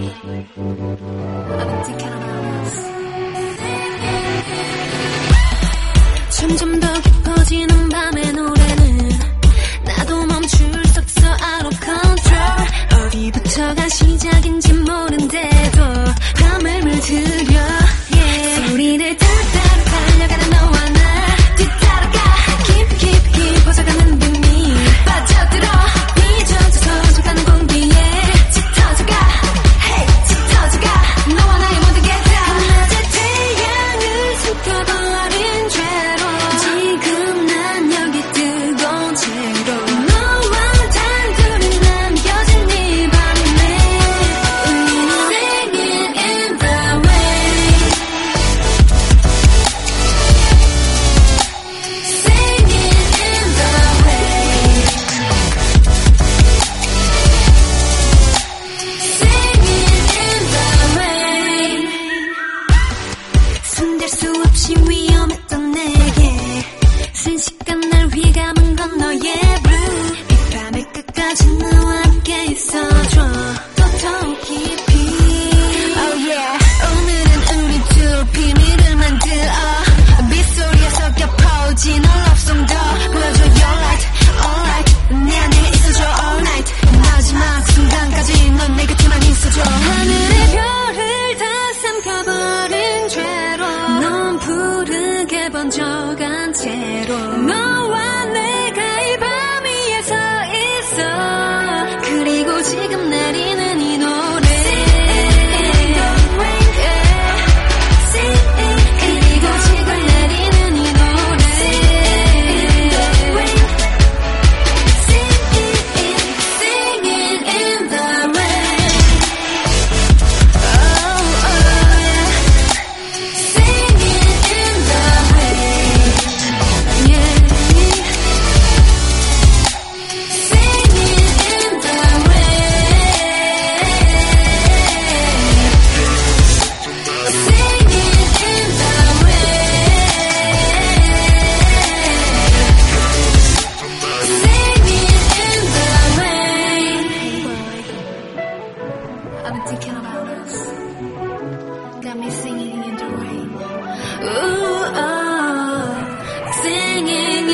I don't think 손댈 수 없이 위험했던 내게 순식간 날 휘감은 건 너의 blue. 이 밤의 끝까지는 너와 내가 이 밤 위에 서 있어. 그리고 지금 내리는 Ah, singing. Ooh, oh, singing